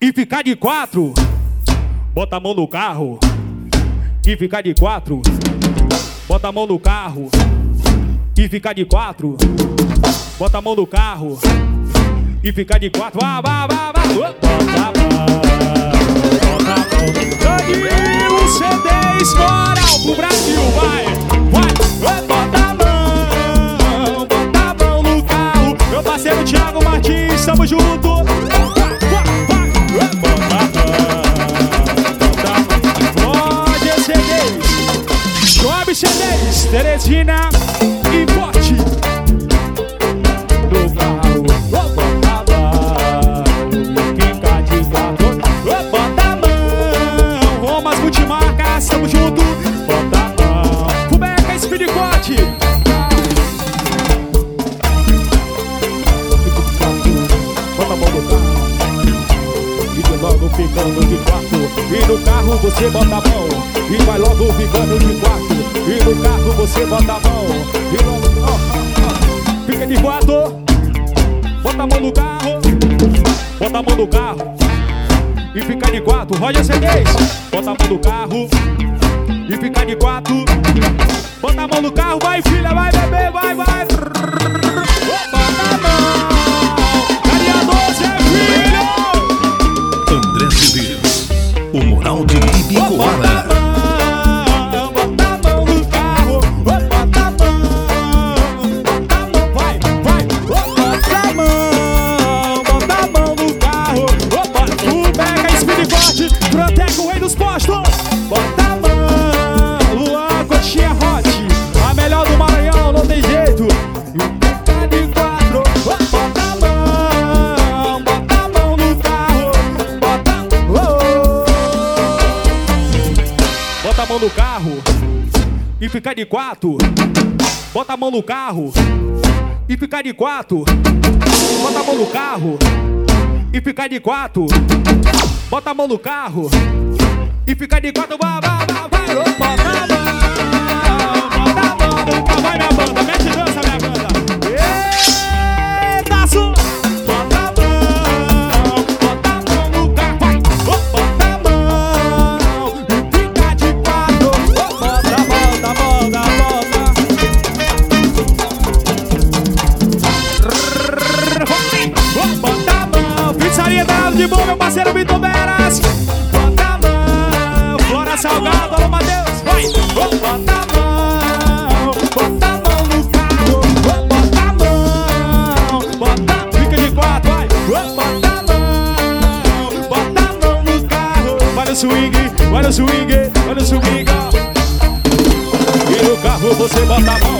e ficar de quatro. Bota a mão no carro e ficar de quatro. Bota a mão no carro e ficar de quatro. Bota a mão no carro e ficar de quatro. Vá, vá, vá, vá. Bota a mão. Bota a mão. Danilo CDs moral pro Brasil, vai. Vai. Bota a mão. Bota a mão no carro. Meu parceiro Thiago Martins, tamo junto. Teresina ficando de quatro E no carro você bota a mão E vai logo ficando de quatro e no carro você bota a mão E logo, ó, ó, Fica de quatro Bota a mão no carro Bota a mão no carro. E fica de quatro Roger C10 Bota a mão no carro E fica de quatro. Bota a mão no carro Vai filha, vai bebê, vai, vai Bota mão no carro e ficar de quatro. Bota a mão no carro e ficar de quatro. Bota a mão no carro e ficar de quatro. Bota a mão no carro e ficar de quatro. Vai, vai, vai, vai. Bom, meu parceiro Vitor Veras. Bota a mão, Flora Salgado, alô Matheus, vai. Bota a mão, bota a mão no carro. Bota a mão, bota, fica de quatro, vai. Bota a mão, bota a mão no carro. Vai no swing, vai no swing, vai no swing. E no carro você bota a mão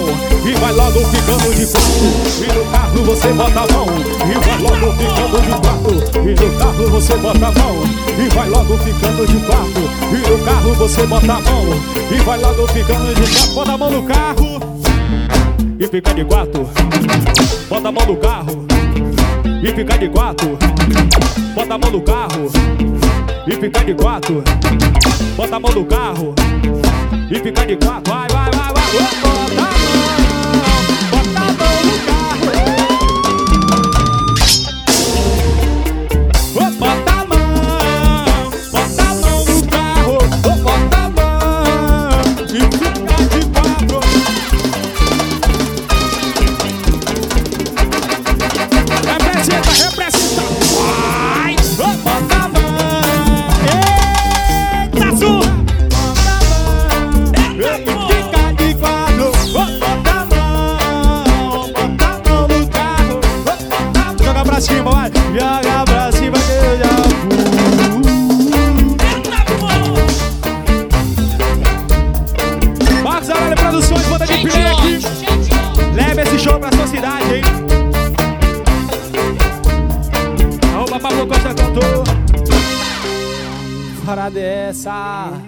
E no carro você bota a mão E vai logo ficando de quatro. E no carro você bota a mão E vai logo ficando de quatro. Bota a mão no carro E fica de quatro. Bota a mão no carro E fica de quatro. Bota a mão no carro E fica de quatro. Bota a mão no carro e fica de quatro, vai, vai, vai, vai, bota Costa cantor. Fora dessa.